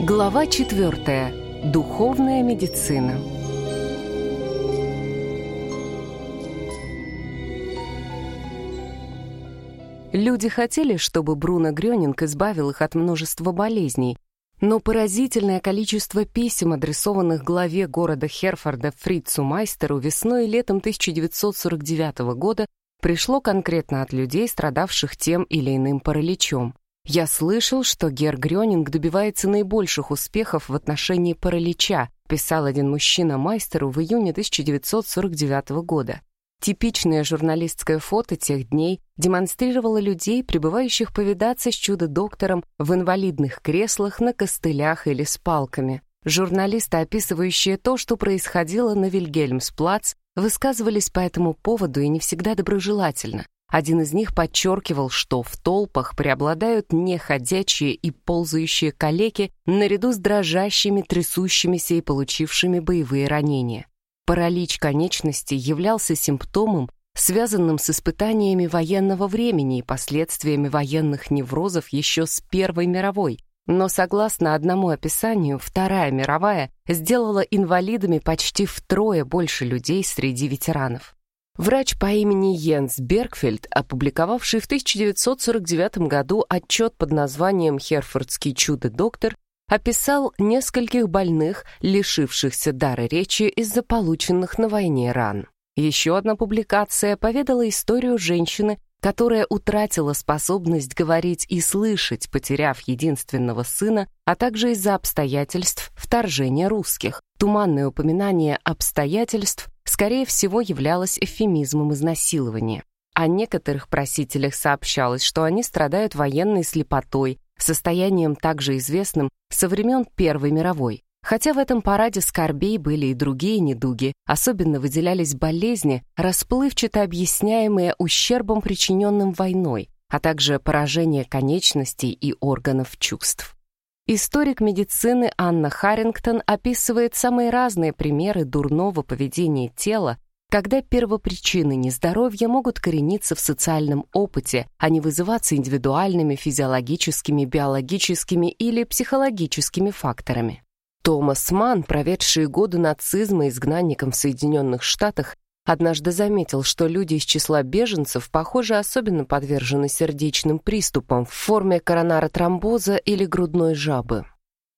Глава 4. Духовная медицина. Люди хотели, чтобы Бруно Грёнинг избавил их от множества болезней, но поразительное количество писем, адресованных главе города Херфорда Фрицу Майстеру весной и летом 1949 года, пришло конкретно от людей, страдавших тем или иным параличом. «Я слышал, что Гер Грёнинг добивается наибольших успехов в отношении паралича», писал один мужчина Майстеру в июне 1949 года. Типичное журналистское фото тех дней демонстрировало людей, пребывающих повидаться с чудо-доктором в инвалидных креслах, на костылях или с палками. Журналисты, описывающие то, что происходило на Вильгельмсплац, высказывались по этому поводу и не всегда доброжелательно. Один из них подчеркивал, что в толпах преобладают неходячие и ползающие калеки наряду с дрожащими, трясущимися и получившими боевые ранения. Паралич конечностей являлся симптомом, связанным с испытаниями военного времени и последствиями военных неврозов еще с Первой мировой. Но, согласно одному описанию, Вторая мировая сделала инвалидами почти втрое больше людей среди ветеранов. Врач по имени Йенс Бергфельд, опубликовавший в 1949 году отчет под названием «Херфордский чудо-доктор», описал нескольких больных, лишившихся дара речи из-за полученных на войне ран. Еще одна публикация поведала историю женщины, которая утратила способность говорить и слышать, потеряв единственного сына, а также из-за обстоятельств вторжения русских. Туманное упоминание обстоятельств, скорее всего, являлось эвфемизмом изнасилования. О некоторых просителях сообщалось, что они страдают военной слепотой, состоянием также известным со времен Первой мировой. Хотя в этом параде скорбей были и другие недуги, особенно выделялись болезни, расплывчато объясняемые ущербом, причиненным войной, а также поражение конечностей и органов чувств. Историк медицины Анна Харрингтон описывает самые разные примеры дурного поведения тела, когда первопричины нездоровья могут корениться в социальном опыте, а не вызываться индивидуальными физиологическими, биологическими или психологическими факторами. Томас Манн, проведший годы нацизма изгнанником в Соединенных Штатах, однажды заметил, что люди из числа беженцев, похоже, особенно подвержены сердечным приступам в форме коронаротромбоза или грудной жабы.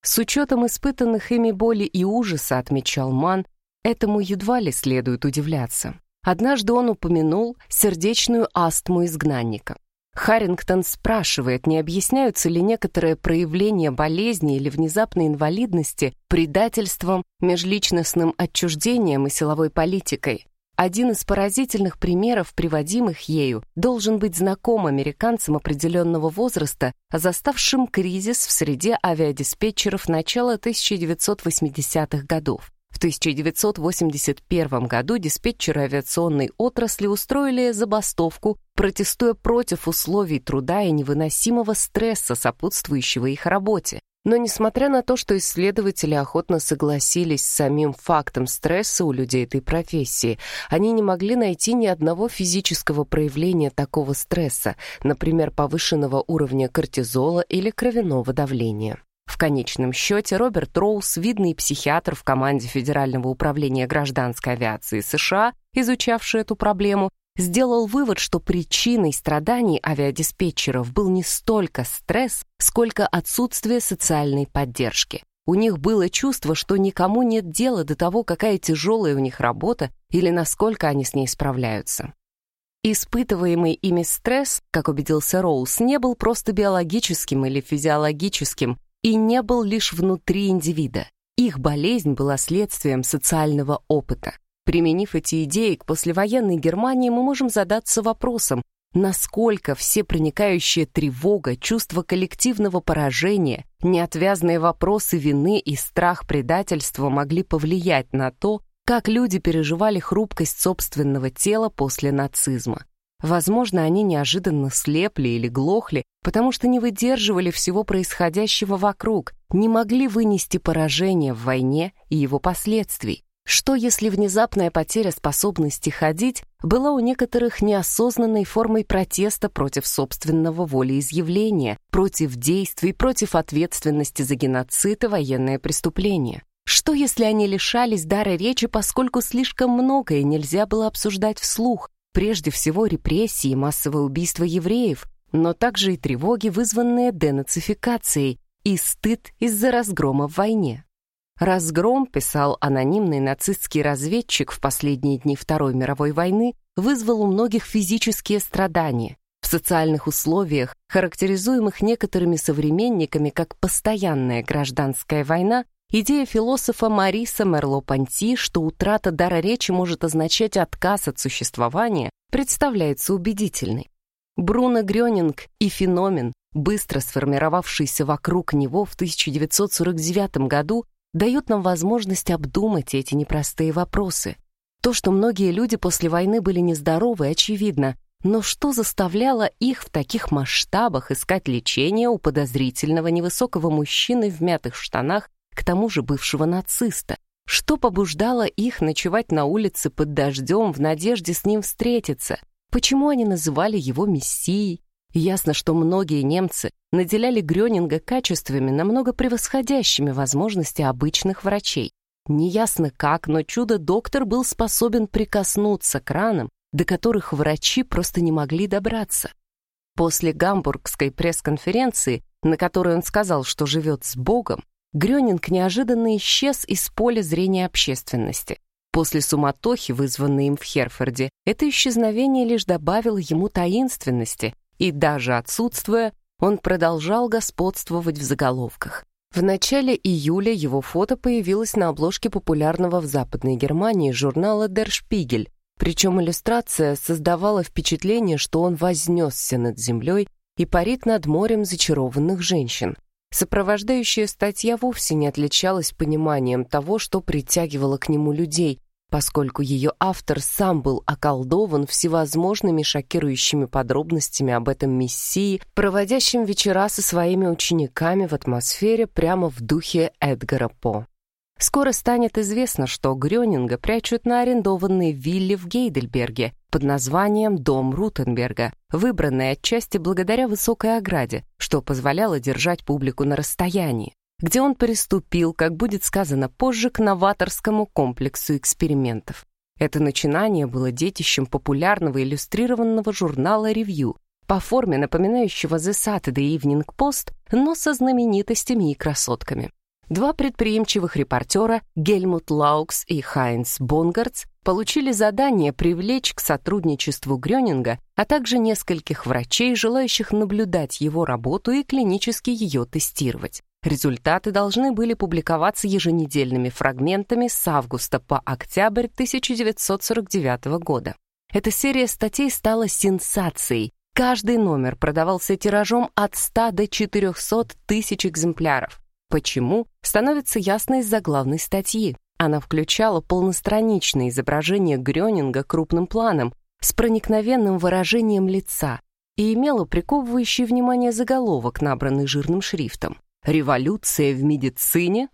С учетом испытанных ими боли и ужаса, отмечал Ман, Этому едва ли следует удивляться. Однажды он упомянул сердечную астму изгнанника. Харрингтон спрашивает, не объясняются ли некоторые проявления болезни или внезапной инвалидности предательством, межличностным отчуждением и силовой политикой. Один из поразительных примеров, приводимых ею, должен быть знаком американцам определенного возраста, заставшим кризис в среде авиадиспетчеров начала 1980-х годов. В 1981 году диспетчеры авиационной отрасли устроили забастовку, протестуя против условий труда и невыносимого стресса, сопутствующего их работе. Но несмотря на то, что исследователи охотно согласились с самим фактом стресса у людей этой профессии, они не могли найти ни одного физического проявления такого стресса, например, повышенного уровня кортизола или кровяного давления. В конечном счете Роберт Роуз, видный психиатр в команде Федерального управления гражданской авиации США, изучавший эту проблему, сделал вывод, что причиной страданий авиадиспетчеров был не столько стресс, сколько отсутствие социальной поддержки. У них было чувство, что никому нет дела до того, какая тяжелая у них работа или насколько они с ней справляются. Испытываемый ими стресс, как убедился Роуз, не был просто биологическим или физиологическим, и не был лишь внутри индивида. Их болезнь была следствием социального опыта. Применив эти идеи к послевоенной Германии, мы можем задаться вопросом, насколько всепроникающая тревога, чувство коллективного поражения, неотвязные вопросы вины и страх предательства могли повлиять на то, как люди переживали хрупкость собственного тела после нацизма. Возможно, они неожиданно слепли или глохли, потому что не выдерживали всего происходящего вокруг, не могли вынести поражение в войне и его последствий. Что если внезапная потеря способности ходить была у некоторых неосознанной формой протеста против собственного волеизъявления, против действий, против ответственности за геноцид и военное преступление? Что если они лишались дара речи, поскольку слишком многое нельзя было обсуждать вслух, прежде всего репрессии и массовое убийство евреев, но также и тревоги, вызванные денацификацией, и стыд из-за разгрома в войне? Разгром, писал анонимный нацистский разведчик в последние дни Второй мировой войны, вызвал у многих физические страдания. В социальных условиях, характеризуемых некоторыми современниками как постоянная гражданская война, идея философа Мариса Мерло-Понти, что утрата дара речи может означать отказ от существования, представляется убедительной. Бруно Грёнинг и феномен, быстро сформировавшийся вокруг него в 1949 году, дают нам возможность обдумать эти непростые вопросы. То, что многие люди после войны были нездоровы, очевидно, но что заставляло их в таких масштабах искать лечение у подозрительного невысокого мужчины в мятых штанах, к тому же бывшего нациста? Что побуждало их ночевать на улице под дождем в надежде с ним встретиться? Почему они называли его мессией? Ясно, что многие немцы наделяли Грёнинга качествами, намного превосходящими возможности обычных врачей. Неясно как, но чудо-доктор был способен прикоснуться к ранам, до которых врачи просто не могли добраться. После гамбургской пресс-конференции, на которой он сказал, что живет с Богом, Грёнинг неожиданно исчез из поля зрения общественности. После суматохи, вызванной им в Херфорде, это исчезновение лишь добавило ему таинственности, и даже отсутствуя, он продолжал господствовать в заголовках. В начале июля его фото появилось на обложке популярного в Западной Германии журнала Der Spiegel, причем иллюстрация создавала впечатление, что он вознесся над землей и парит над морем зачарованных женщин. Сопровождающая статья вовсе не отличалась пониманием того, что притягивало к нему людей, поскольку ее автор сам был околдован всевозможными шокирующими подробностями об этом мессии, проводящем вечера со своими учениками в атмосфере прямо в духе Эдгара По. Скоро станет известно, что Грёнинга прячут на арендованной вилле в Гейдельберге под названием «Дом Рутенберга», выбранной отчасти благодаря высокой ограде, что позволяло держать публику на расстоянии где он приступил, как будет сказано позже, к новаторскому комплексу экспериментов. Это начинание было детищем популярного иллюстрированного журнала «Ревью», по форме напоминающего The Saturday Evening Post, но со знаменитостями и красотками. Два предприимчивых репортера, Гельмут Лаукс и Хайнц Бонгардс, получили задание привлечь к сотрудничеству Грёнинга, а также нескольких врачей, желающих наблюдать его работу и клинически ее тестировать. Результаты должны были публиковаться еженедельными фрагментами с августа по октябрь 1949 года. Эта серия статей стала сенсацией. Каждый номер продавался тиражом от 100 до 400 тысяч экземпляров. Почему? Становится ясно из заглавной статьи. Она включала полностраничное изображение Грёнинга крупным планом с проникновенным выражением лица и имела приковывающий внимание заголовок, набранный жирным шрифтом. Революция в медицине?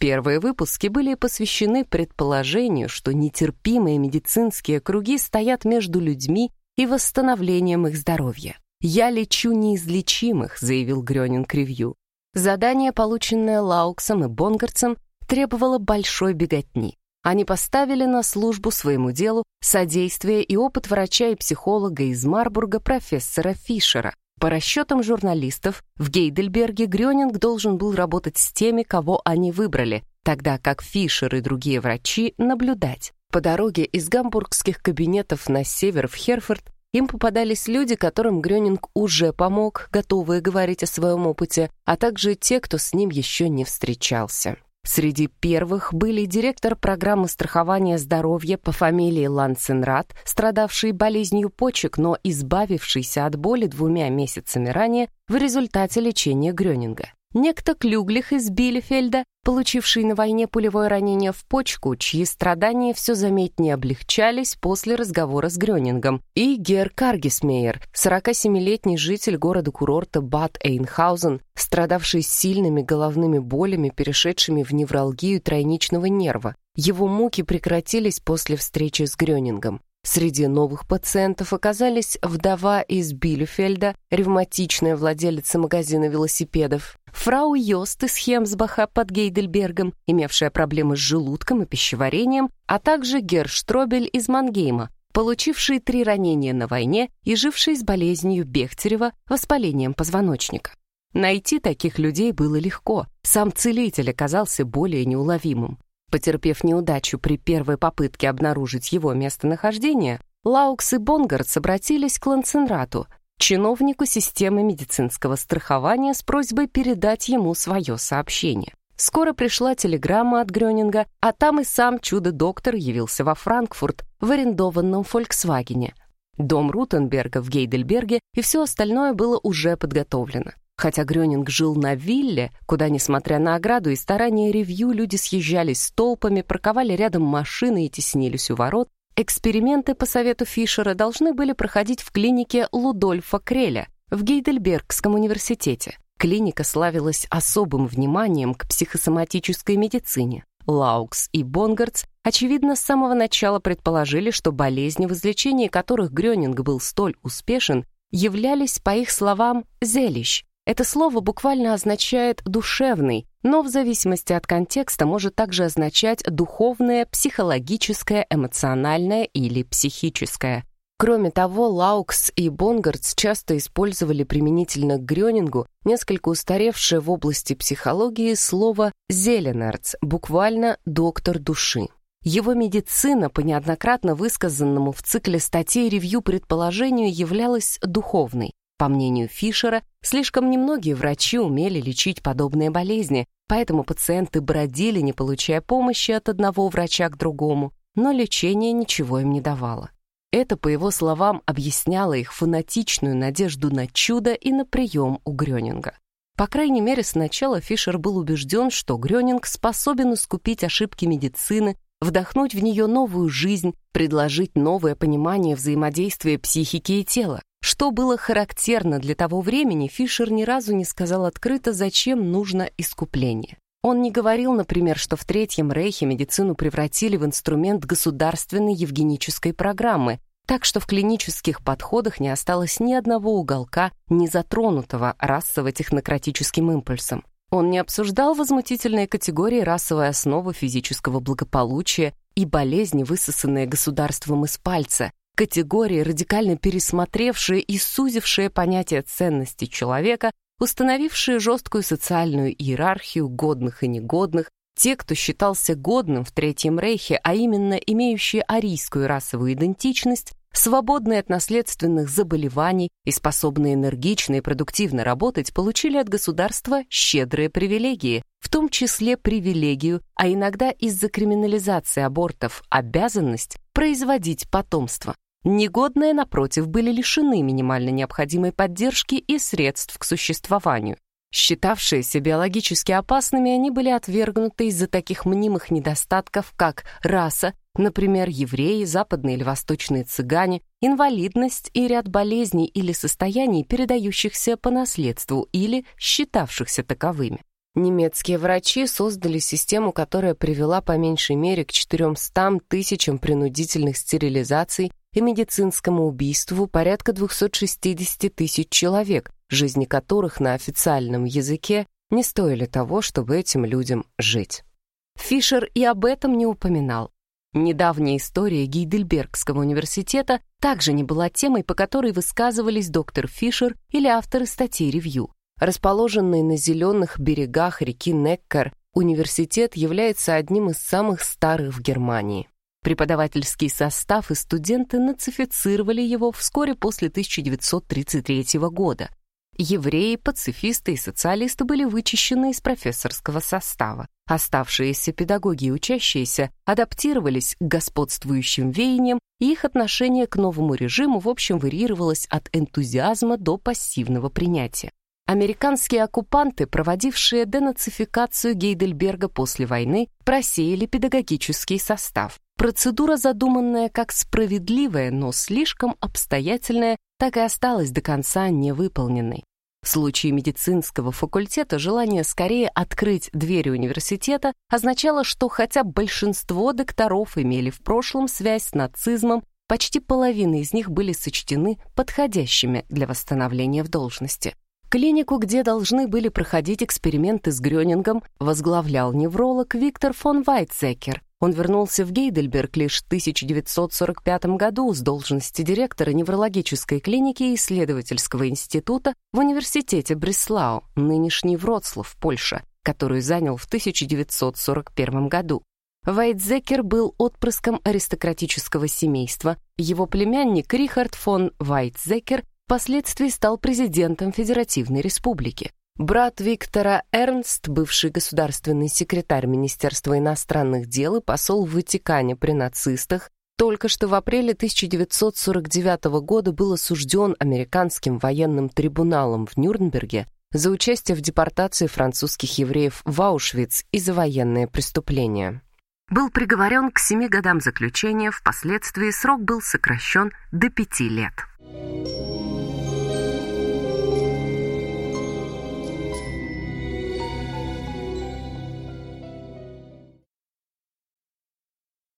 Первые выпуски были посвящены предположению, что нетерпимые медицинские круги стоят между людьми и восстановлением их здоровья. «Я лечу неизлечимых», — заявил Грёнинг Ревью. Задание, полученное Лауксом и Бонгарцем, требовало большой беготни. Они поставили на службу своему делу содействие и опыт врача и психолога из Марбурга профессора Фишера. По расчетам журналистов, в Гейдельберге Грёнинг должен был работать с теми, кого они выбрали, тогда как Фишер и другие врачи наблюдать. По дороге из гамбургских кабинетов на север в Херфорд им попадались люди, которым Грёнинг уже помог, готовые говорить о своем опыте, а также те, кто с ним еще не встречался. Среди первых были директор программы страхования здоровья по фамилии Лансенрат, страдавший болезнью почек, но избавившийся от боли двумя месяцами ранее в результате лечения Грёнинга. Некто Клюглих из Билефельда, получивший на войне пулевое ранение в почку, чьи страдания все заметнее облегчались после разговора с Грёнингом, и Гер Каргисмейер, 47-летний житель города-курорта Бад Эйнхаузен, страдавший сильными головными болями, перешедшими в невралгию тройничного нерва. Его муки прекратились после встречи с Грёнингом. Среди новых пациентов оказались вдова из Билефельда, ревматичная владелица магазина велосипедов, фрау Йост из Хемсбаха под Гейдельбергом, имевшая проблемы с желудком и пищеварением, а также Герр Штробель из Мангейма, получивший три ранения на войне и живший с болезнью Бехтерева, воспалением позвоночника. Найти таких людей было легко, сам целитель оказался более неуловимым. Потерпев неудачу при первой попытке обнаружить его местонахождение, Лаукс и Бонгардс обратились к Ланценрату, чиновнику системы медицинского страхования с просьбой передать ему свое сообщение. Скоро пришла телеграмма от Грёнинга, а там и сам чудо-доктор явился во Франкфурт в арендованном «Фольксвагене». Дом Рутенберга в Гейдельберге и все остальное было уже подготовлено. Хотя Грёнинг жил на вилле, куда, несмотря на ограду и старания ревью, люди съезжались с толпами, парковали рядом машины и теснились у ворот, эксперименты по совету Фишера должны были проходить в клинике Лудольфа Креля в Гейдельбергском университете. Клиника славилась особым вниманием к психосоматической медицине. Лаукс и Бонгардс, очевидно, с самого начала предположили, что болезни, в излечении которых Грёнинг был столь успешен, являлись, по их словам, seelisch, это слово буквально означает «душевный», но в зависимости от контекста может также означать «духовное», «психологическое», «эмоциональное» или «психическое». Кроме того, Лаукс и Бонгардс часто использовали применительно к Грёнингу несколько устаревшее в области психологии слово «Seelenarzt», буквально «доктор души». Его медицина, по неоднократно высказанному в цикле статей ревью предположению, являлась духовной. По мнению Фишера, слишком немногие врачи умели лечить подобные болезни, поэтому пациенты бродили, не получая помощи от одного врача к другому, но лечение ничего им не давало. Это, по его словам, объясняло их фанатичную надежду на чудо и на прием у Грёнинга. По крайней мере, сначала Фишер был убежден, что Грёнинг способен искупить ошибки медицины, вдохнуть в нее новую жизнь, предложить новое понимание взаимодействия психики и тела. Что было характерно для того времени, Фишер ни разу не сказал открыто, зачем нужно искупление. Он не говорил, например, что в Третьем Рейхе медицину превратили в инструмент государственной евгенической программы, так что в клинических подходах не осталось ни одного уголка, не затронутого расово-технократическим импульсом. Он не обсуждал возмутительные категории расовой основы физического благополучия и болезни, высосанные государством из пальца, категории, радикально пересмотревшие и сузившие понятие ценности человека, установившие жесткую социальную иерархию годных и негодных, те, кто считался годным в Третьем Рейхе, а именно имеющие арийскую расовую идентичность, свободные от наследственных заболеваний и способные энергично и продуктивно работать, получили от государства щедрые привилегии, в том числе привилегию, а иногда из-за криминализации абортов обязанность производить потомство. Негодные, напротив, были лишены минимально необходимой поддержки и средств к существованию. Считавшиеся биологически опасными, они были отвергнуты из-за таких мнимых недостатков, как раса, например, евреи, западные или восточные цыгане, инвалидность и ряд болезней или состояний, передающихся по наследству или считавшихся таковыми. Немецкие врачи создали систему, которая привела по меньшей мере к 400 тысячам принудительных стерилизаций и медицинскому убийству порядка 260 тысяч человек, жизни которых на официальном языке не стоили того, чтобы этим людям жить. Фишер и об этом не упоминал. Недавняя история Гейдельбергского университета также не была темой, по которой высказывались доктор Фишер или авторы статей ревью. Расположенный на зеленых берегах реки Неккар, университет является одним из самых старых в Германии. Преподавательский состав и студенты нацифицировали его вскоре после 1933 года. Евреи, пацифисты и социалисты были вычищены из профессорского состава. Оставшиеся педагоги и учащиеся адаптировались к господствующим веяниям, и их отношение к новому режиму в общем варьировалось от энтузиазма до пассивного принятия. Американские оккупанты, проводившие денацификацию Гейдельберга после войны, просеяли педагогический состав. Процедура, задуманная как справедливая, но слишком обстоятельная, так и осталась до конца невыполненной. В случае медицинского факультета желание скорее открыть двери университета означало, что хотя большинство докторов имели в прошлом связь с нацизмом, почти половина из них были сочтены подходящими для восстановления в должности. Клинику, где должны были проходить эксперименты с Грёнингом, возглавлял невролог Виктор фон Вайтзекер, он вернулся в Гейдельберг лишь в 1945 году с должности директора неврологической клиники и исследовательского института в университете Бреслау, нынешний Вроцлав, Польша, которую занял в 1941 году. Вайтзекер был отпрыском аристократического семейства. Его племянник Рихард фон Вайтзекер впоследствии стал президентом Федеративной Республики. Брат Виктора Эрнст, бывший государственный секретарь Министерства иностранных дел и посол в Ватикане при нацистах, только что в апреле 1949 года был осужден американским военным трибуналом в Нюрнберге за участие в депортации французских евреев в Аушвиц и за военные преступления. Был приговорен к семи годам заключения, впоследствии срок был сокращен до пяти лет.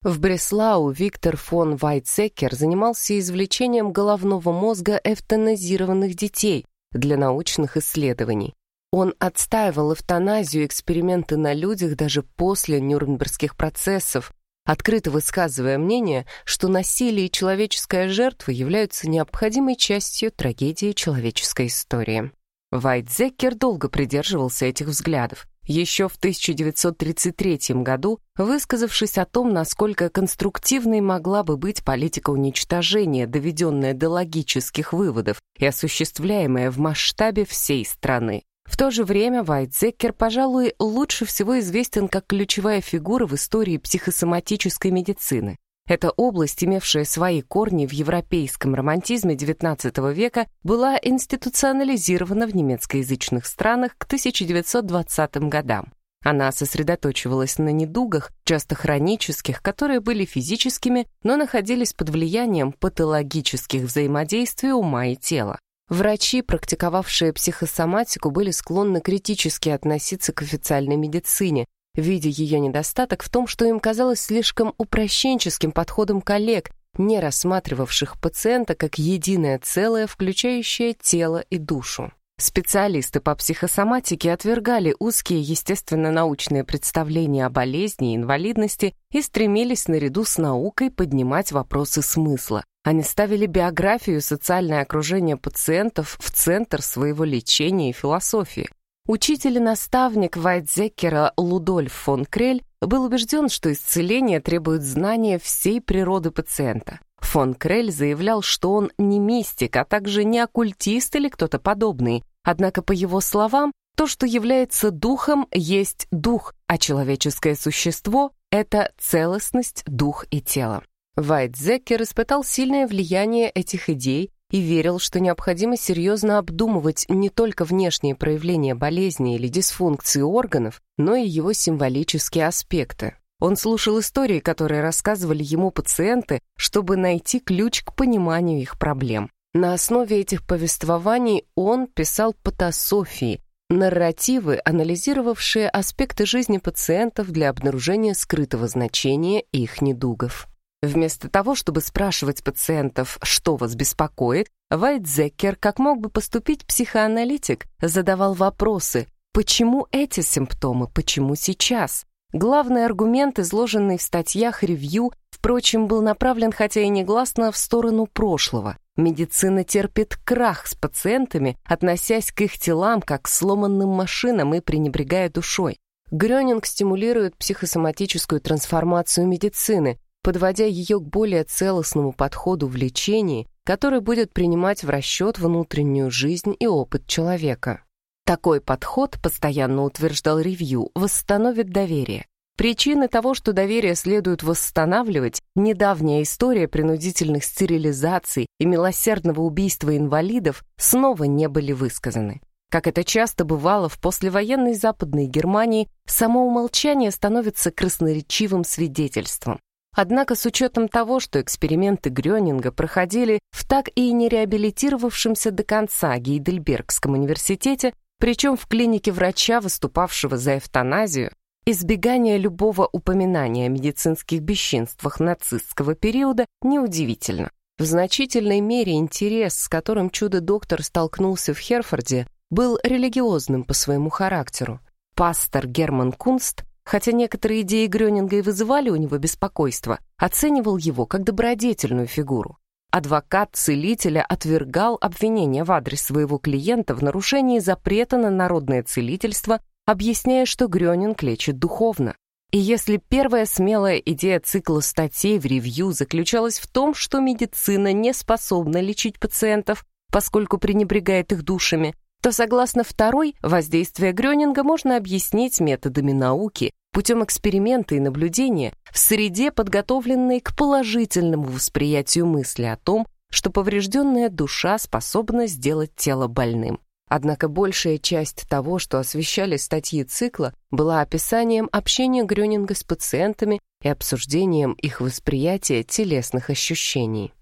В Бреслау Виктор фон Вайтсекер занимался извлечением головного мозга эвтаназированных детей для научных исследований. Он отстаивал эвтаназию эксперименты на людях даже после Нюрнбергских процессов, открыто высказывая мнение, что насилие и человеческая жертва являются необходимой частью трагедии человеческой истории. Вайтзекер долго придерживался этих взглядов еще в 1933 году, высказавшись о том, насколько конструктивной могла бы быть политика уничтожения, доведенная до логических выводов и осуществляемая в масштабе всей страны. В то же время Вайтзекер, пожалуй, лучше всего известен как ключевая фигура в истории психосоматической медицины. Эта область, имевшая свои корни в европейском романтизме XIX века, была институционализирована в немецкоязычных странах к 1920 годам. Она сосредоточивалась на недугах, часто хронических, которые были физическими, но находились под влиянием патологических взаимодействий ума и тела. Врачи, практиковавшие психосоматику, были склонны критически относиться к официальной медицине, видя ее недостаток в том, что им казалось слишком упрощенческим подходом коллег, не рассматривавших пациента как единое целое, включающее тело и душу. Специалисты по психосоматике отвергали узкие естественно-научные представления о болезни и инвалидности и стремились наряду с наукой поднимать вопросы смысла. Они ставили биографию и социальное окружение пациентов в центр своего лечения и философии. Учитель и наставник Вайтзекера Лудольф фон Крель был убежден, что исцеление требует знания всей природы пациента. Фон Крель заявлял, что он не мистик, а также не оккультист или кто-то подобный. Однако, по его словам, то, что является духом, есть дух, а человеческое существо — это целостность, дух и тело. Вайтзекер испытал сильное влияние этих идей и верил, что необходимо серьезно обдумывать не только внешние проявления болезни или дисфункции органов, но и его символические аспекты. Он слушал истории, которые рассказывали ему пациенты, чтобы найти ключ к пониманию их проблем. На основе этих повествований он писал патософии, нарративы, анализировавшие аспекты жизни пациентов для обнаружения скрытого значения их недугов. Вместо того, чтобы спрашивать пациентов, что вас беспокоит, Вайтзекер, как мог бы поступить психоаналитик, задавал вопросы «Почему эти симптомы? Почему сейчас?» Главный аргумент, изложенный в статьях ревью, впрочем, был направлен, хотя и негласно, в сторону прошлого. Медицина терпит крах с пациентами, относясь к их телам как к сломанным машинам и пренебрегая душой. Грёнинг стимулирует психосоматическую трансформацию медицины, подводя ее к более целостному подходу в лечении, который будет принимать в расчет внутреннюю жизнь и опыт человека. Такой подход, постоянно утверждал ревью, восстановит доверие. Причины того, что доверие следует восстанавливать, недавняя история принудительных стерилизаций и милосердного убийства инвалидов снова не были высказаны. Как это часто бывало в послевоенной Западной Германии, само умолчание становится красноречивым свидетельством. Однако с учетом того, что эксперименты Грёнинга проходили в так и не реабилитировавшемся до конца Гейдельбергском университете, причем в клинике врача, выступавшего за эвтаназию, избегание любого упоминания о медицинских бесчинствах нацистского периода неудивительно. В значительной мере интерес, с которым чудо-доктор столкнулся в Херфорде, был религиозным по своему характеру. Пастор Герман Кунст, хотя некоторые идеи Грёнинга и вызывали у него беспокойство, оценивал его как добродетельную фигуру. Адвокат целителя отвергал обвинения в адрес своего клиента в нарушении запрета на народное целительство, объясняя, что Грёнинг лечит духовно. И если первая смелая идея цикла статей в ревью заключалась в том, что медицина не способна лечить пациентов, поскольку пренебрегает их душами, то, согласно второй, воздействие Грёнинга можно объяснить методами науки, путем эксперимента и наблюдения в среде, подготовленной к положительному восприятию мысли о том, что поврежденная душа способна сделать тело больным. Однако большая часть того, что освещали статьи цикла, была описанием общения Грёнинга с пациентами и обсуждением их восприятия телесных ощущений.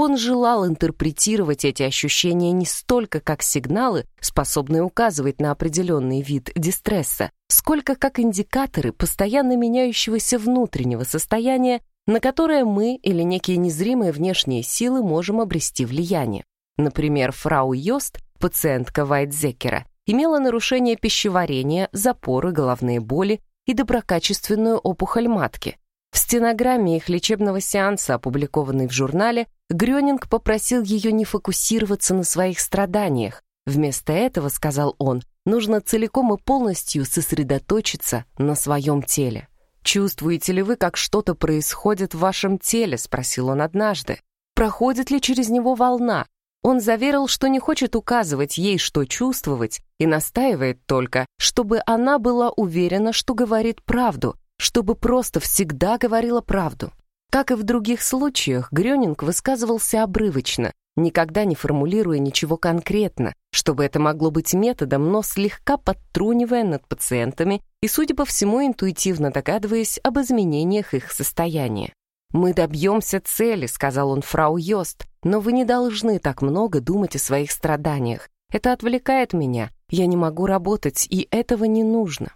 Он желал интерпретировать эти ощущения не столько как сигналы, способные указывать на определенный вид дистресса, сколько как индикаторы постоянно меняющегося внутреннего состояния, на которое мы или некие незримые внешние силы можем обрести влияние. Например, фрау Йост, пациентка Вайтзекера, имела нарушение пищеварения, запоры, головные боли и доброкачественную опухоль матки. В стенограмме их лечебного сеанса, опубликованной в журнале, Грёнинг попросил ее не фокусироваться на своих страданиях. Вместо этого, сказал он, нужно целиком и полностью сосредоточиться на своем теле. «Чувствуете ли вы, как что-то происходит в вашем теле?» — спросил он однажды. «Проходит ли через него волна?» Он заверил, что не хочет указывать ей, что чувствовать, и настаивает только, чтобы она была уверена, что говорит правду, чтобы просто всегда говорила правду. Как и в других случаях, Грёнинг высказывался обрывочно, никогда не формулируя ничего конкретно, чтобы это могло быть методом, но слегка подтрунивая над пациентами и, судя по всему, интуитивно догадываясь об изменениях их состояния. «Мы добьемся цели», — сказал он фрау Йост, «но вы не должны так много думать о своих страданиях. Это отвлекает меня, я не могу работать, и этого не нужно».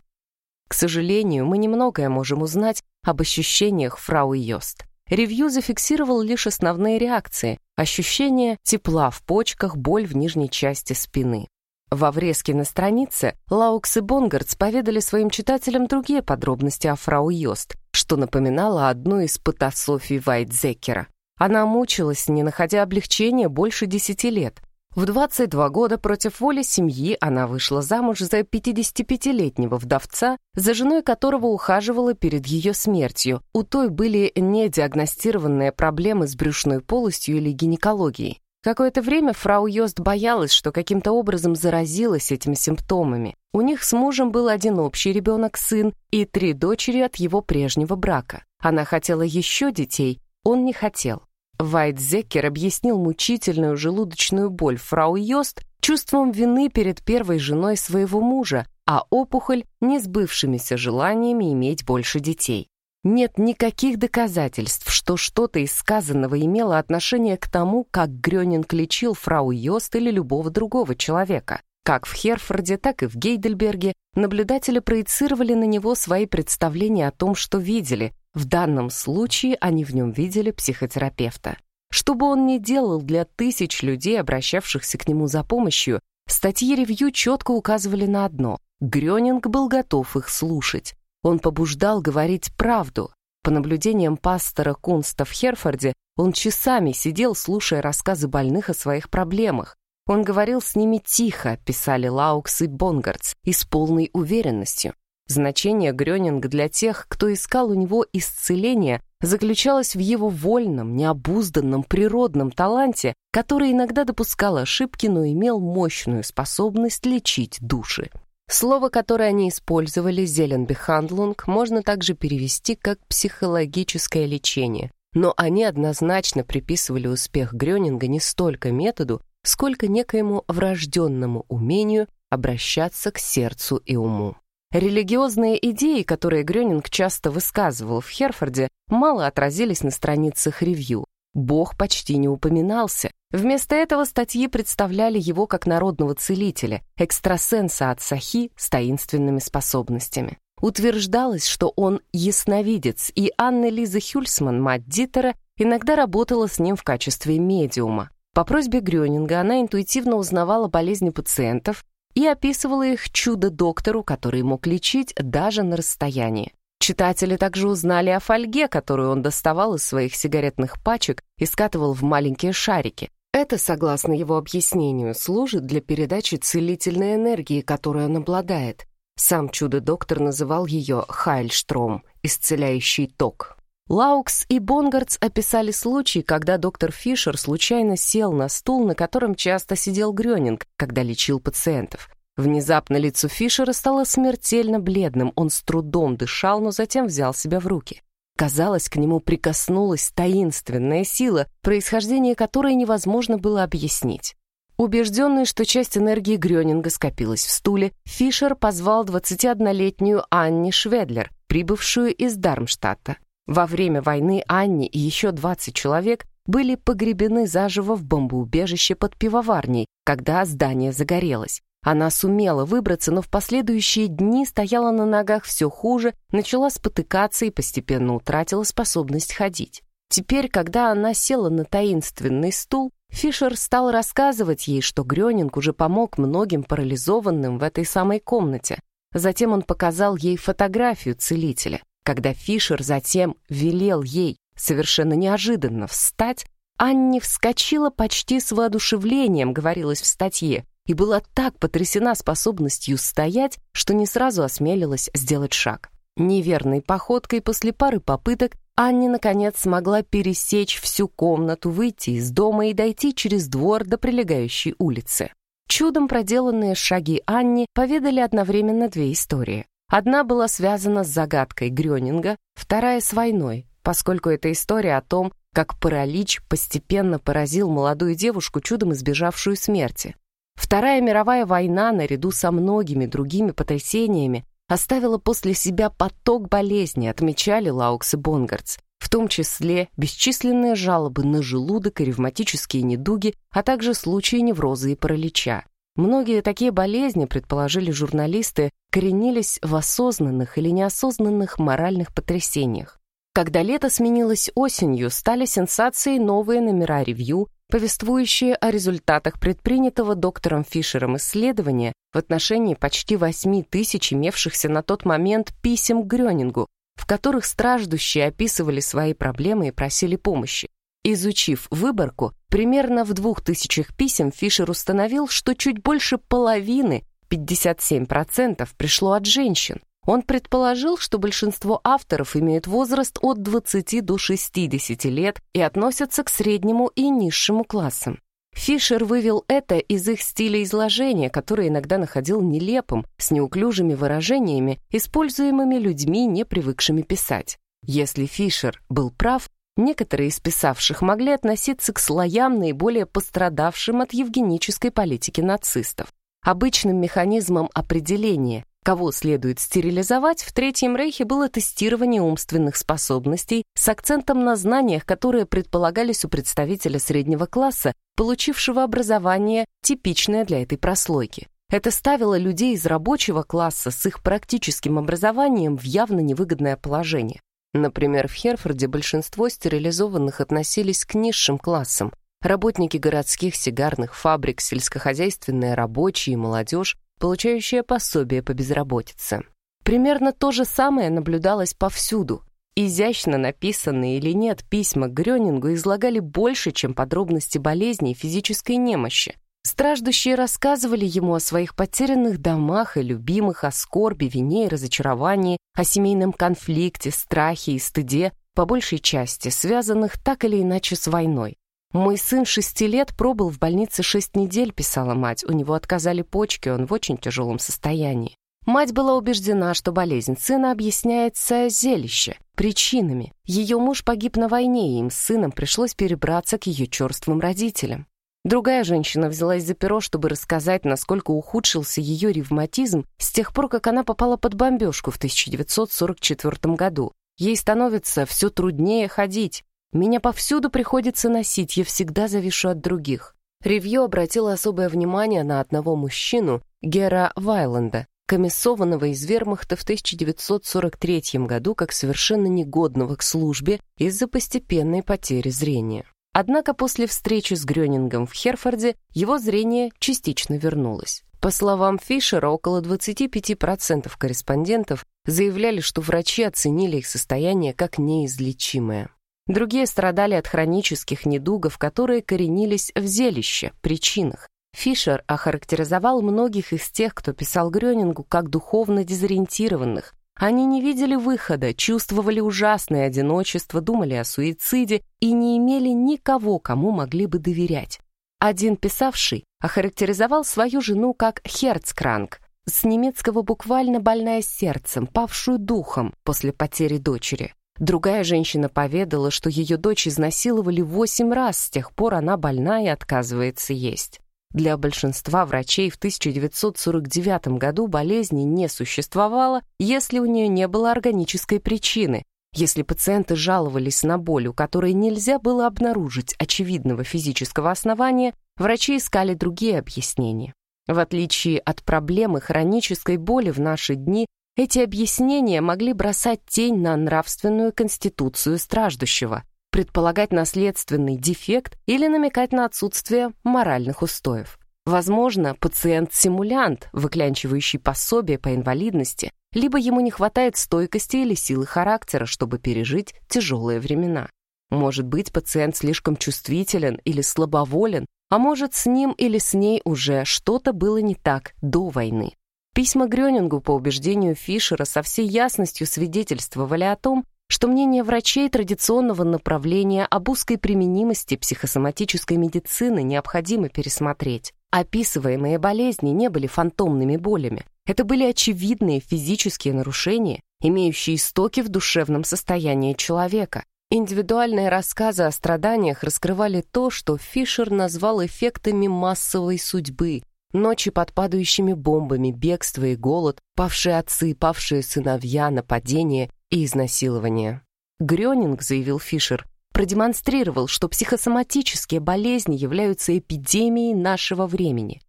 К сожалению, мы немногое можем узнать об ощущениях фрау Йост. Ревью зафиксировал лишь основные реакции – ощущение тепла в почках, боль в нижней части спины. Во врезке на странице Лаукс и Бонгардс поведали своим читателям другие подробности о фрау Йост, что напоминало одну из патософий Вайтзекера. Она мучилась, не находя облегчения, больше десяти лет. В 22 года против воли семьи она вышла замуж за 55-летнего вдовца, за женой которого ухаживала перед ее смертью. У той были недиагностированные проблемы с брюшной полостью или гинекологией. Какое-то время фрау Йост боялась, что каким-то образом заразилась этими симптомами. У них с мужем был один общий ребенок, сын, и три дочери от его прежнего брака. Она хотела еще детей, он не хотел. Вайтзекер объяснил мучительную желудочную боль фрау Йост чувством вины перед первой женой своего мужа, а опухоль — несбывшимися желаниями иметь больше детей. Нет никаких доказательств, что что-то из сказанного имело отношение к тому, как Грёнинг лечил фрау Йост или любого другого человека. Как в Херфорде, так и в Гейдельберге наблюдатели проецировали на него свои представления о том, что видели, в данном случае они в нем видели психотерапевта. Что бы он ни делал для тысяч людей, обращавшихся к нему за помощью, статьи Revue четко указывали на одно — Грёнинг был готов их слушать. Он побуждал говорить правду. По наблюдениям пастора Кунста в Херфорде, он часами сидел, слушая рассказы больных о своих проблемах. Он говорил с ними тихо, писали Лаукс и Бонгардс, и с полной уверенностью. Значение Грёнинга для тех, кто искал у него исцеления, заключалось в его вольном, необузданном, природном таланте, который иногда допускал ошибки, но имел мощную способность лечить души. Слово, которое они использовали, «зеленбехандлунг», можно также перевести как «психологическое лечение», но они однозначно приписывали успех Грёнинга не столько методу, сколько некоему врожденному умению обращаться к сердцу и уму. Религиозные идеи, которые Грёнинг часто высказывал в Херфорде, мало отразились на страницах ревью. Бог почти не упоминался. Вместо этого статьи представляли его как народного целителя, экстрасенса от Сахи с таинственными способностями. Утверждалось, что он ясновидец, и Анна Лиза Хюльсман, мать Дитера, иногда работала с ним в качестве медиума. По просьбе Грёнинга она интуитивно узнавала болезни пациентов и описывала их чудо-доктору, который мог лечить даже на расстоянии. Читатели также узнали о фольге, которую он доставал из своих сигаретных пачек и скатывал в маленькие шарики. Это, согласно его объяснению, служит для передачи целительной энергии, которой он обладает. Сам чудо-доктор называл ее Хайльштром, исцеляющий ток. Лаукс и Бонгардс описали случай, когда доктор Фишер случайно сел на стул, на котором часто сидел Грёнинг, когда лечил пациентов. Внезапно лицо Фишера стало смертельно бледным, он с трудом дышал, но затем взял себя в руки. Казалось, к нему прикоснулась таинственная сила, происхождение которой невозможно было объяснить. Убежденный, что часть энергии Грёнинга скопилась в стуле, Фишер позвал 21-летнюю Анни Шведлер, прибывшую из Дармштадта. Во время войны Анни и еще 20 человек были погребены заживо в бомбоубежище под пивоварней, когда здание загорелось. Она сумела выбраться, но в последующие дни стояла на ногах все хуже, начала спотыкаться и постепенно утратила способность ходить. Теперь, когда она села на таинственный стул, Фишер стал рассказывать ей, что Грёнинг уже помог многим парализованным в этой самой комнате. Затем он показал ей фотографию целителя. Когда Фишер затем велел ей совершенно неожиданно встать, Анни вскочила почти с воодушевлением, говорилось в статье, и была так потрясена способностью стоять, что не сразу осмелилась сделать шаг. Неверной походкой после пары попыток Анни, наконец, смогла пересечь всю комнату, выйти из дома и дойти через двор до прилегающей улицы. Чудом проделанные шаги Анни поведали одновременно две истории. Одна была связана с загадкой Грёнинга, вторая — с войной, поскольку это история о том, как паралич постепенно поразил молодую девушку, чудом избежавшую смерти. Вторая мировая война, наряду со многими другими потрясениями, оставила после себя поток болезней, отмечали Лаукс и Бонгардс, в том числе бесчисленные жалобы на желудок и ревматические недуги, а также случаи невроза и паралича. Многие такие болезни, предположили журналисты, коренились в осознанных или неосознанных моральных потрясениях. Когда лето сменилось осенью, стали сенсацией новые номера ревью, повествующие о результатах предпринятого доктором Фишером исследования в отношении почти 8 тысяч имевшихся на тот момент писем к Грёнингу, в которых страждущие описывали свои проблемы и просили помощи. Изучив выборку, примерно в двух тысячах писем Фишер установил, что чуть больше половины, 57%, пришло от женщин. Он предположил, что большинство авторов имеют возраст от 20 до 60 лет и относятся к среднему и низшему классам. Фишер вывел это из их стиля изложения, который иногда находил нелепым, с неуклюжими выражениями, используемыми людьми, не привыкшими писать. Если Фишер был прав, некоторые из писавших могли относиться к слоям, наиболее пострадавшим от евгенической политики нацистов. Обычным механизмом определения Кого следует стерилизовать, в Третьем Рейхе было тестирование умственных способностей с акцентом на знаниях, которые предполагались у представителя среднего класса, получившего образование, типичное для этой прослойки. Это ставило людей из рабочего класса с их практическим образованием в явно невыгодное положение. Например, в Херфорде большинство стерилизованных относились к низшим классам. Работники городских сигарных фабрик, сельскохозяйственные рабочие и молодежь, получающая пособие по безработице. Примерно то же самое наблюдалось повсюду. Изящно написанные или нет письма к Грёнингу излагали больше, чем подробности болезни и физической немощи. Страждущие рассказывали ему о своих потерянных домах и любимых, о скорби, вине и разочаровании, о семейном конфликте, страхе и стыде, по большей части связанных так или иначе с войной. «Мой сын шести лет пробыл в больнице шесть недель», — писала мать. «У него отказали почки, он в очень тяжелом состоянии». Мать была убеждена, что болезнь сына объясняется зелище, причинами. Ее муж погиб на войне, и им с сыном пришлось перебраться к ее черствым родителям. Другая женщина взялась за перо, чтобы рассказать, насколько ухудшился ее ревматизм с тех пор, как она попала под бомбежку в 1944 году. Ей становится все труднее ходить. Меня повсюду приходится носить, я всегда завишу от других. Ревью обратила особое внимание на одного мужчину, Гера Вайленда, комиссованного из вермахта в 1943 году как совершенно негодного к службе из-за постепенной потери зрения. Однако после встречи с Грёнингом в Херфорде его зрение частично вернулось. По словам Фишера, около 25% корреспондентов заявляли, что врачи оценили их состояние как неизлечимое. Другие страдали от хронических недугов, которые коренились в зелище, причинах. Фишер охарактеризовал многих из тех, кто писал Грёнингу, как духовно дезориентированных, они не видели выхода, чувствовали ужасное одиночество, думали о суициде и не имели никого, кому могли бы доверять. Один писавший охарактеризовал свою жену как «херцкранк», с немецкого буквально «больная сердцем», павшую духом после потери дочери. Другая женщина поведала, что ее дочь изнасиловали восемь раз, с тех пор она больна и отказывается есть. Для большинства врачей в 1949 году болезни не существовало, если у нее не было органической причины. Если пациенты жаловались на боль, у которой нельзя было обнаружить очевидного физического основания, врачи искали другие объяснения. В отличие от проблемы хронической боли в наши дни, эти объяснения могли бросать тень на нравственную конституцию страждущего, предполагать наследственный дефект или намекать на отсутствие моральных устоев. Возможно, пациент-симулянт, выклянчивающий пособие по инвалидности, либо ему не хватает стойкости или силы характера, чтобы пережить тяжелые времена. Может быть, пациент слишком чувствителен или слабоволен, а может, с ним или с ней уже что-то было не так до войны. Письма Грёнингу по убеждению Фишера со всей ясностью свидетельствовали о том, что мнение врачей традиционного направления об узкой применимости психосоматической медицины необходимо пересмотреть. Описываемые болезни не были фантомными болями. Это были очевидные физические нарушения, имеющие истоки в душевном состоянии человека. Индивидуальные рассказы о страданиях раскрывали то, что Фишер назвал эффектами массовой судьбы, ночи под падающими бомбами, бегство и голод, павшие отцы, павшие сыновья, нападения и изнасилования. Грёнинг, заявил Фишер, продемонстрировал, что психосоматические болезни являются эпидемией нашего времени.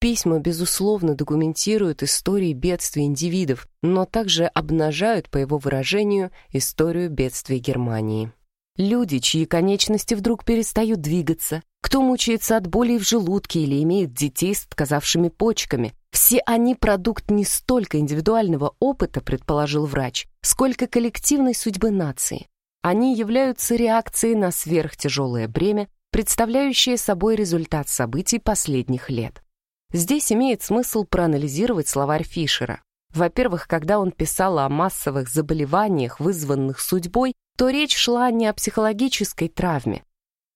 Письма, безусловно, документируют истории бедствий индивидов, но также обнажают, по его выражению, историю бедствий Германии. Люди, чьи конечности вдруг перестают двигаться, кто мучается от боли в желудке или имеет детей с отказавшими почками. Все они продукт не столько индивидуального опыта, предположил врач, сколько коллективной судьбы нации. Они являются реакцией на сверхтяжелое бремя, представляющее собой результат событий последних лет. Здесь имеет смысл проанализировать словарь Фишера. Во-первых, когда он писал о массовых заболеваниях, вызванных судьбой, то речь шла не о психологической травме,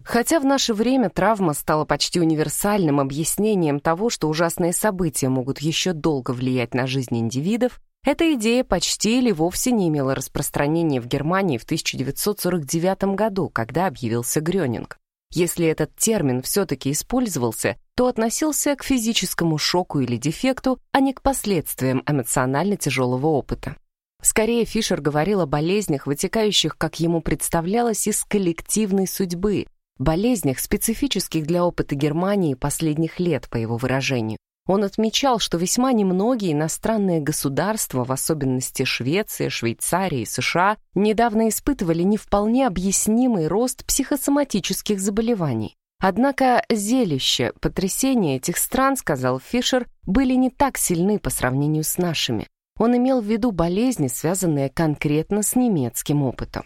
Хотя в наше время травма стала почти универсальным объяснением того, что ужасные события могут еще долго влиять на жизнь индивидов, эта идея почти или вовсе не имела распространения в Германии в 1949 году, когда объявился Грёнинг. Если этот термин все-таки использовался, то относился к физическому шоку или дефекту, а не к последствиям эмоционально тяжелого опыта. Скорее, Фишер говорил о болезнях, вытекающих, как ему представлялось, из коллективной судьбы, болезнях, специфических для опыта Германии последних лет, по его выражению. Он отмечал, что весьма немногие иностранные государства, в особенности Швеция, Швейцария и США, недавно испытывали не вполне объяснимый рост психосоматических заболеваний. Однако зелище, потрясения этих стран, сказал Фишер, были не так сильны по сравнению с нашими. Он имел в виду болезни, связанные конкретно с немецким опытом.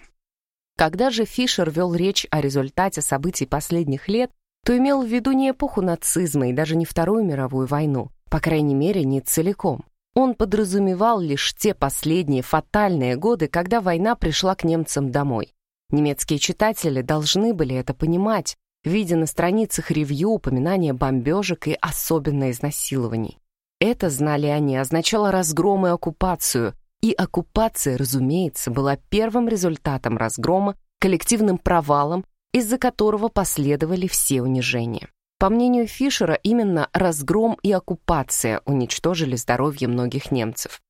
Когда же Фишер вел речь о результате событий последних лет, то имел в виду не эпоху нацизма и даже не Вторую мировую войну, по крайней мере, не целиком. Он подразумевал лишь те последние фатальные годы, когда война пришла к немцам домой. Немецкие читатели должны были это понимать, видя на страницах ревью упоминания бомбежек и особенно изнасилований. Это, знали они, означало разгром и оккупацию, и оккупация, разумеется, была первым результатом разгрома, коллективным провалом, из-за которого последовали все унижения. По мнению Фишера, именно разгром и оккупация уничтожили здоровье многих немцев.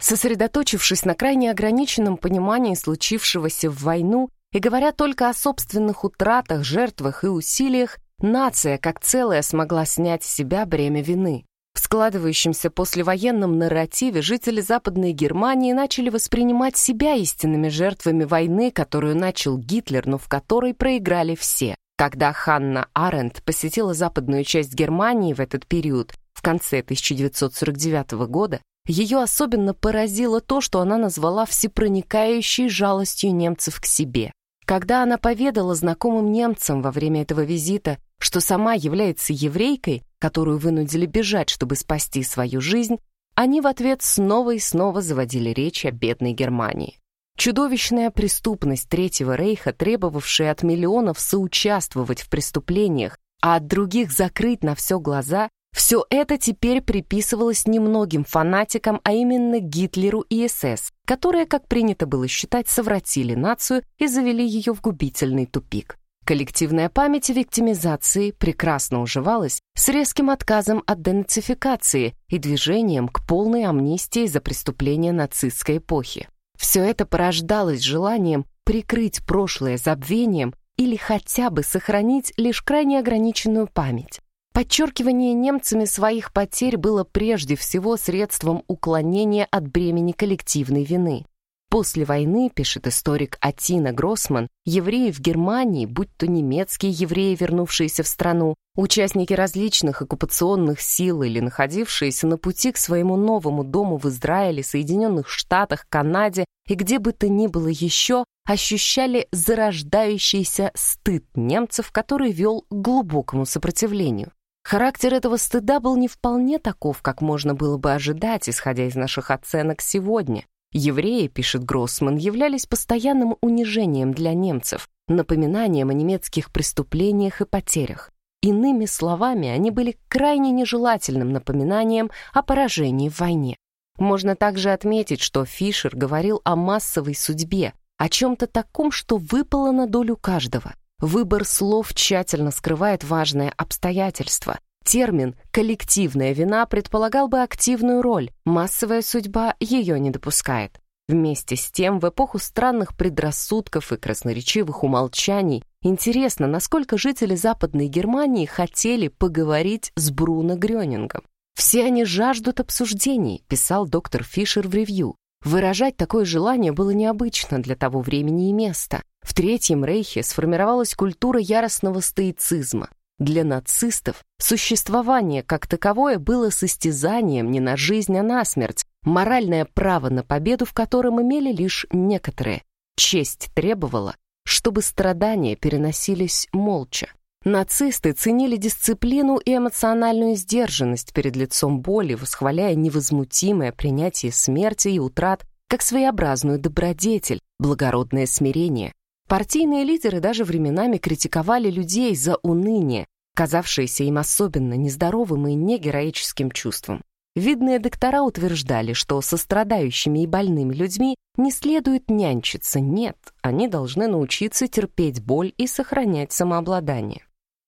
Сосредоточившись на крайне ограниченном понимании случившегося в войну и говоря только о собственных утратах, жертвах и усилиях, нация как целая смогла снять с себя бремя вины. В складывающемся послевоенном нарративе жители Западной Германии начали воспринимать себя истинными жертвами войны, которую начал Гитлер, но в которой проиграли все. Когда Ханна Аренд посетила западную часть Германии в этот период, в конце 1949 года, ее особенно поразило то, что она назвала всепроникающей жалостью немцев к себе. Когда она поведала знакомым немцам во время этого визита, что сама является еврейкой, которую вынудили бежать, чтобы спасти свою жизнь, они в ответ снова и снова заводили речь о бедной Германии. Чудовищная преступность Третьего Рейха, требовавшая от миллионов соучаствовать в преступлениях, а от других закрыть на все глаза, все это теперь приписывалось немногим фанатикам, а именно Гитлеру и СС, которые, как принято было считать, совратили нацию и завели ее в губительный тупик. Коллективная память виктимизации прекрасно уживалась с резким отказом от денацификации и движением к полной амнистии за преступления нацистской эпохи. Все это порождалось желанием прикрыть прошлое забвением или хотя бы сохранить лишь крайне ограниченную память. Подчеркивание немцами своих потерь было прежде всего средством уклонения от бремени коллективной вины. После войны, пишет историк Атина Гроссман, евреи в Германии, будь то немецкие евреи, вернувшиеся в страну, участники различных оккупационных сил или находившиеся на пути к своему новому дому в Израиле, Соединенных Штатах, Канаде и где бы то ни было еще, ощущали зарождающийся стыд немцев, который вел к глубокому сопротивлению. Характер этого стыда был не вполне таков, как можно было бы ожидать, исходя из наших оценок сегодня. Евреи, пишет Гроссман, являлись постоянным унижением для немцев, напоминанием о немецких преступлениях и потерях. Иными словами, они были крайне нежелательным напоминанием о поражении в войне. Можно также отметить, что Фишер говорил о массовой судьбе, о чем-то таком, что выпало на долю каждого. Выбор слов тщательно скрывает важное обстоятельство. Термин «коллективная вина» предполагал бы активную роль, массовая судьба ее не допускает. Вместе с тем, в эпоху странных предрассудков и красноречивых умолчаний, интересно, насколько жители Западной Германии хотели поговорить с Бруно Грёнингом. «Все они жаждут обсуждений», — писал доктор Фишер в ревью. Выражать такое желание было необычно для того времени и места. В Третьем Рейхе сформировалась культура яростного стоицизма. Для нацистов существование как таковое было состязанием не на жизнь, а на смерть, моральное право на победу в котором имели лишь некоторые. Честь требовала, чтобы страдания переносились молча. Нацисты ценили дисциплину и эмоциональную сдержанность перед лицом боли, восхваляя невозмутимое принятие смерти и утрат как своеобразную добродетель, благородное смирение. Партийные лидеры даже временами критиковали людей за уныние, казавшееся им особенно нездоровым и негероическим чувством. Видные доктора утверждали, что со страдающими и больными людьми не следует нянчиться, нет, они должны научиться терпеть боль и сохранять самообладание.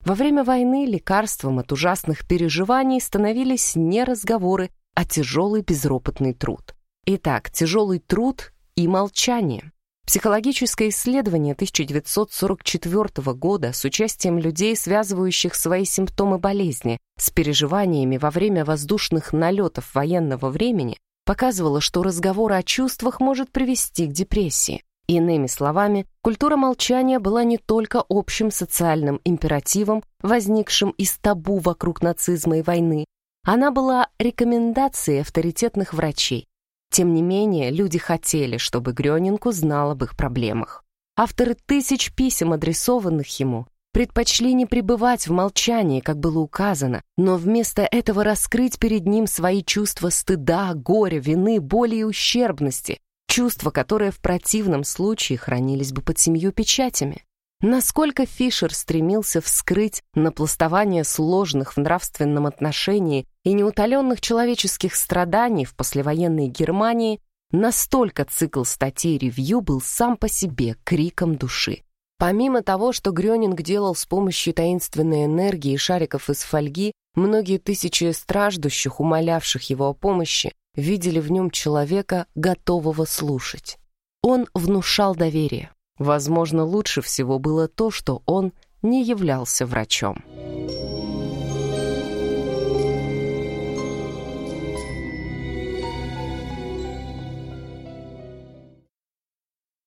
Во время войны лекарством от ужасных переживаний становились не разговоры, а тяжелый безропотный труд. Итак, тяжелый труд и молчание. Психологическое исследование 1944 года с участием людей, связывающих свои симптомы болезни с переживаниями во время воздушных налетов военного времени, показывало, что разговор о чувствах может привести к депрессии. Иными словами, культура молчания была не только общим социальным императивом, возникшим из табу вокруг нацизма и войны, она была рекомендацией авторитетных врачей, тем не менее, люди хотели, чтобы Грёнинг узнал об их проблемах. Авторы тысяч писем, адресованных ему, предпочли не пребывать в молчании, как было указано, но вместо этого раскрыть перед ним свои чувства стыда, горя, вины, боли и ущербности, чувства, которые в противном случае хранились бы под семью печатями. Насколько Фишер стремился вскрыть напластование сложных в нравственном отношении и неутоленных человеческих страданий в послевоенной Германии, настолько цикл статей ревью был сам по себе криком души. Помимо того, что Грёнинг делал с помощью таинственной энергии шариков из фольги, многие тысячи страждущих, умолявших его о помощи, видели в нем человека, готового слушать. Он внушал доверие. Возможно, лучше всего было то, что он не являлся врачом.